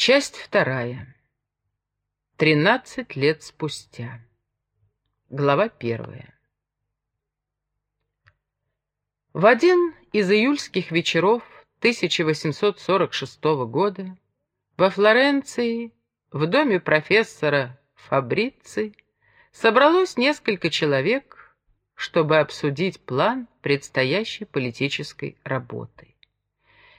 Часть вторая. Тринадцать лет спустя. Глава первая. В один из июльских вечеров 1846 года во Флоренции, в доме профессора Фабрици, собралось несколько человек, чтобы обсудить план предстоящей политической работы.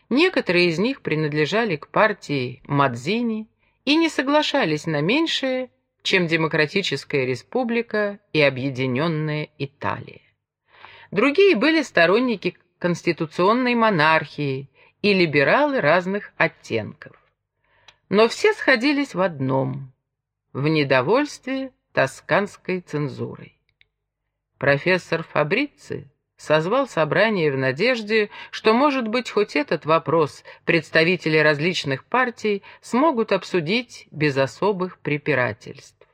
Некоторые из них принадлежали к партии Мадзини и не соглашались на меньшее, чем Демократическая Республика и Объединенная Италия. Другие были сторонники конституционной монархии и либералы разных оттенков. Но все сходились в одном – в недовольстве тосканской цензурой. Профессор Фабрици созвал собрание в надежде, что, может быть, хоть этот вопрос представители различных партий смогут обсудить без особых препирательств.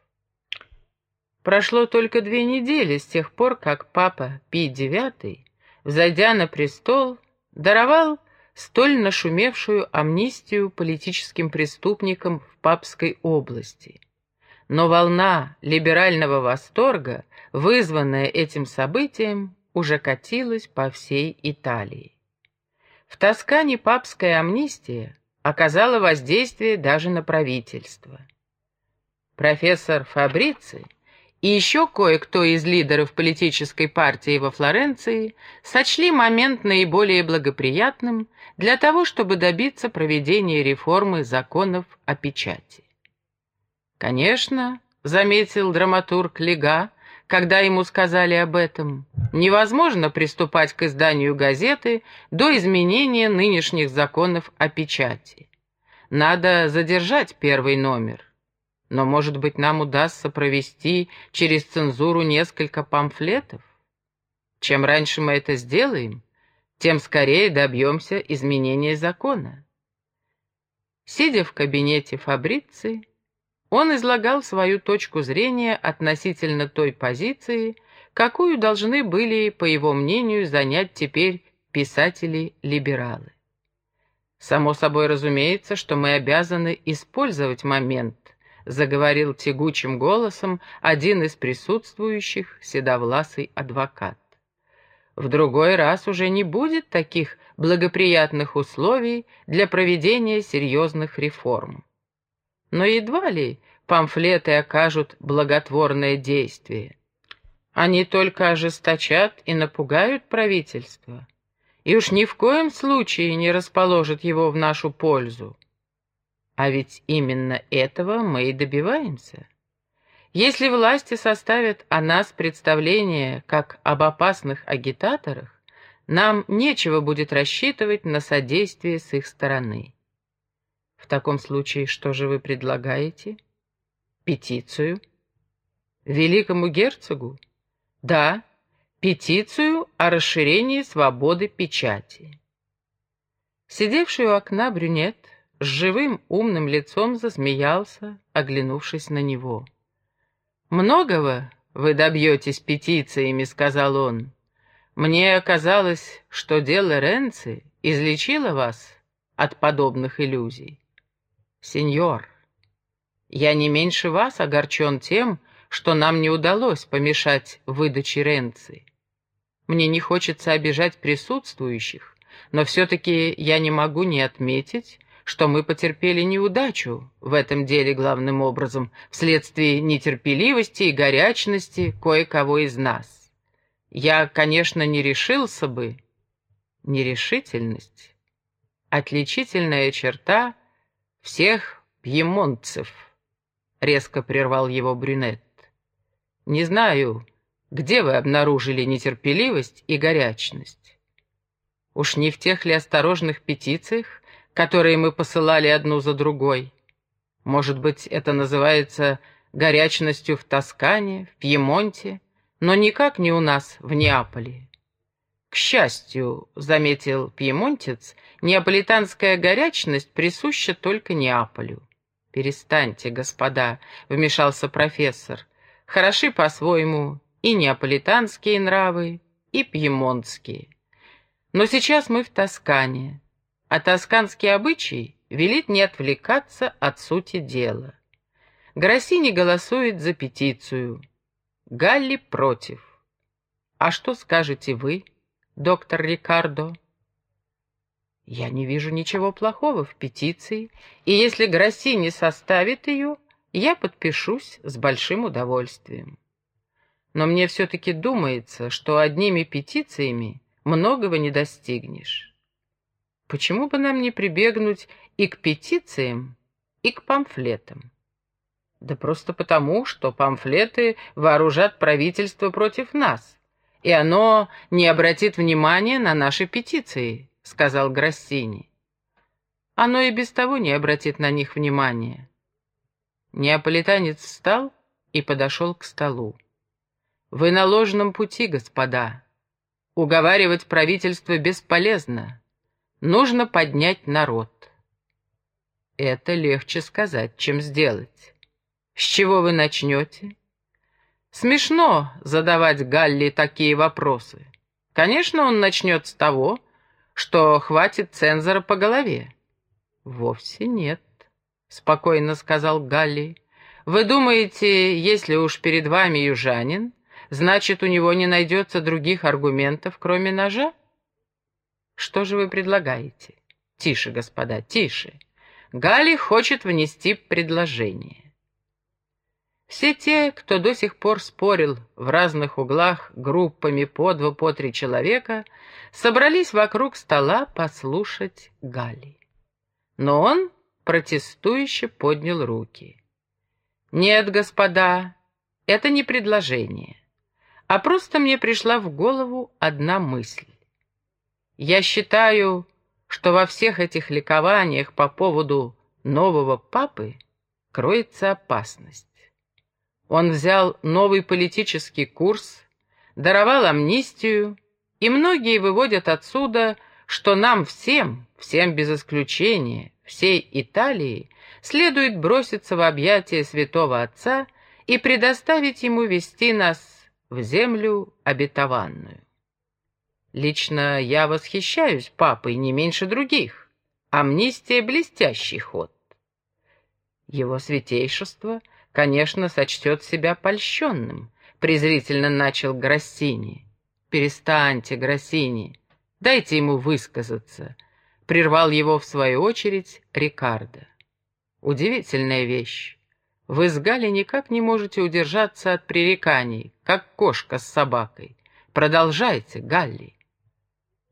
Прошло только две недели с тех пор, как папа Пий IX, взойдя на престол, даровал столь нашумевшую амнистию политическим преступникам в Папской области. Но волна либерального восторга, вызванная этим событием, уже катилась по всей Италии. В Тоскане папская амнистия оказала воздействие даже на правительство. Профессор Фабрици и еще кое-кто из лидеров политической партии во Флоренции сочли момент наиболее благоприятным для того, чтобы добиться проведения реформы законов о печати. Конечно, заметил драматург Лега, когда ему сказали об этом, невозможно приступать к изданию газеты до изменения нынешних законов о печати. Надо задержать первый номер. Но, может быть, нам удастся провести через цензуру несколько памфлетов? Чем раньше мы это сделаем, тем скорее добьемся изменения закона. Сидя в кабинете Фабриции, он излагал свою точку зрения относительно той позиции, какую должны были, по его мнению, занять теперь писатели-либералы. «Само собой разумеется, что мы обязаны использовать момент», заговорил тягучим голосом один из присутствующих, седовласый адвокат. В другой раз уже не будет таких благоприятных условий для проведения серьезных реформ. Но едва ли памфлеты окажут благотворное действие. Они только ожесточат и напугают правительство, и уж ни в коем случае не расположат его в нашу пользу. А ведь именно этого мы и добиваемся. Если власти составят о нас представление как об опасных агитаторах, нам нечего будет рассчитывать на содействие с их стороны. В таком случае что же вы предлагаете? Петицию? Великому герцогу? Да, петицию о расширении свободы печати. Сидевший у окна брюнет с живым умным лицом засмеялся, оглянувшись на него. «Многого вы добьетесь петициями», — сказал он. «Мне казалось, что дело Ренци излечило вас от подобных иллюзий. Сеньор, я не меньше вас огорчен тем, что нам не удалось помешать выдаче Ренци. Мне не хочется обижать присутствующих, но все-таки я не могу не отметить, что мы потерпели неудачу в этом деле главным образом вследствие нетерпеливости и горячности кое-кого из нас. Я, конечно, не решился бы. Нерешительность — отличительная черта всех пьемонтцев, — резко прервал его брюнет. Не знаю, где вы обнаружили нетерпеливость и горячность. Уж не в тех ли осторожных петициях, которые мы посылали одну за другой. Может быть, это называется горячностью в Тоскане, в Пьемонте, но никак не у нас в Неаполе. К счастью, заметил пьемонтец, неаполитанская горячность присуща только Неаполю. «Перестаньте, господа», — вмешался профессор. «Хороши по-своему и неаполитанские нравы, и пьемонтские. Но сейчас мы в Тоскане, а тосканский обычай велит не отвлекаться от сути дела. Гроссини голосует за петицию. Галли против. А что скажете вы, доктор Рикардо? Я не вижу ничего плохого в петиции, и если Гроссини составит ее, я подпишусь с большим удовольствием. Но мне все-таки думается, что одними петициями многого не достигнешь. Почему бы нам не прибегнуть и к петициям, и к памфлетам? Да просто потому, что памфлеты вооружат правительство против нас, и оно не обратит внимания на наши петиции, сказал Гроссини. Оно и без того не обратит на них внимания. Неаполитанец встал и подошел к столу. «Вы на ложном пути, господа. Уговаривать правительство бесполезно. Нужно поднять народ». Это легче сказать, чем сделать. С чего вы начнете? Смешно задавать Галли такие вопросы. Конечно, он начнет с того, что хватит цензора по голове. Вовсе нет, спокойно сказал Галли. Вы думаете, если уж перед вами южанин, значит, у него не найдется других аргументов, кроме ножа? Что же вы предлагаете? Тише, господа, тише. Галли хочет внести предложение. Все те, кто до сих пор спорил в разных углах группами по два, по три человека, собрались вокруг стола послушать Гали. Но он протестующе поднял руки. «Нет, господа, это не предложение, а просто мне пришла в голову одна мысль. Я считаю, что во всех этих ликованиях по поводу нового папы кроется опасность. Он взял новый политический курс, даровал амнистию, и многие выводят отсюда, что нам всем, всем без исключения, всей Италии, следует броситься в объятия святого Отца и предоставить ему вести нас в землю обетованную. Лично я восхищаюсь папой не меньше других. Амнистия — блестящий ход. Его святейшество — конечно, сочтет себя польщенным, презрительно начал Гроссини. «Перестаньте, Гроссини, дайте ему высказаться», — прервал его в свою очередь Рикардо. «Удивительная вещь. Вы с Галей никак не можете удержаться от пререканий, как кошка с собакой. Продолжайте, Галли».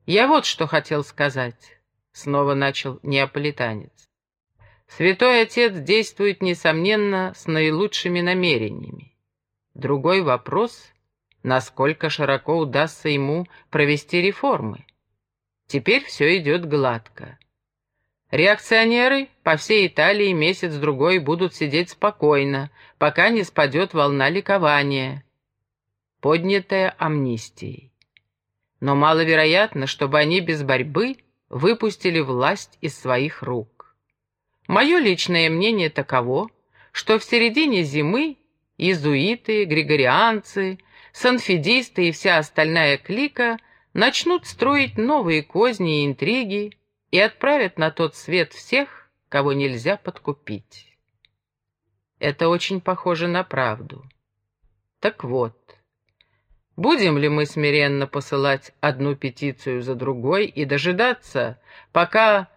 «Я вот что хотел сказать», — снова начал неаполитанец. Святой Отец действует, несомненно, с наилучшими намерениями. Другой вопрос, насколько широко удастся ему провести реформы. Теперь все идет гладко. Реакционеры по всей Италии месяц-другой будут сидеть спокойно, пока не спадет волна ликования, поднятая амнистией. Но маловероятно, чтобы они без борьбы выпустили власть из своих рук. Мое личное мнение таково, что в середине зимы иезуиты, григорианцы, санфедисты и вся остальная клика начнут строить новые козни и интриги и отправят на тот свет всех, кого нельзя подкупить. Это очень похоже на правду. Так вот, будем ли мы смиренно посылать одну петицию за другой и дожидаться, пока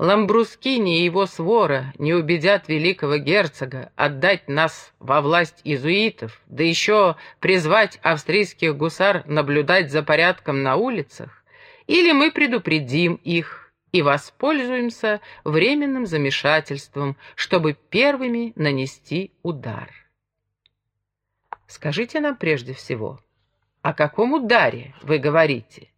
Ламбрускини и его свора не убедят великого герцога отдать нас во власть иезуитов, да еще призвать австрийских гусар наблюдать за порядком на улицах, или мы предупредим их и воспользуемся временным замешательством, чтобы первыми нанести удар. Скажите нам прежде всего, о каком ударе вы говорите?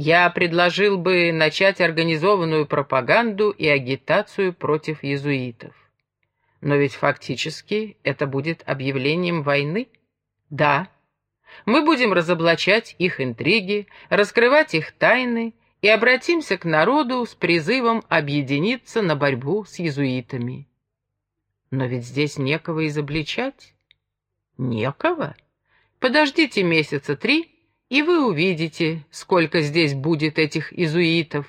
Я предложил бы начать организованную пропаганду и агитацию против иезуитов. Но ведь фактически это будет объявлением войны? Да. Мы будем разоблачать их интриги, раскрывать их тайны и обратимся к народу с призывом объединиться на борьбу с иезуитами. Но ведь здесь некого изобличать. Некого? Подождите месяца три, и вы увидите, сколько здесь будет этих изуитов.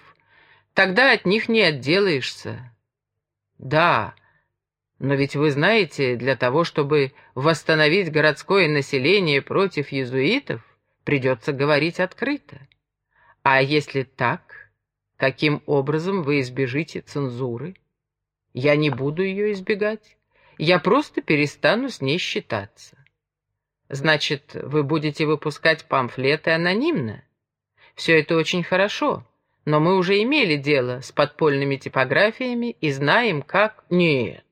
Тогда от них не отделаешься. Да, но ведь вы знаете, для того, чтобы восстановить городское население против иезуитов, придется говорить открыто. А если так, каким образом вы избежите цензуры? Я не буду ее избегать. Я просто перестану с ней считаться. Значит, вы будете выпускать памфлеты анонимно? Все это очень хорошо, но мы уже имели дело с подпольными типографиями и знаем, как... Нет.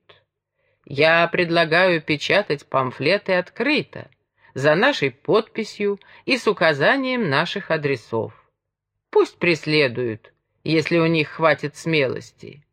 Я предлагаю печатать памфлеты открыто, за нашей подписью и с указанием наших адресов. Пусть преследуют, если у них хватит смелости.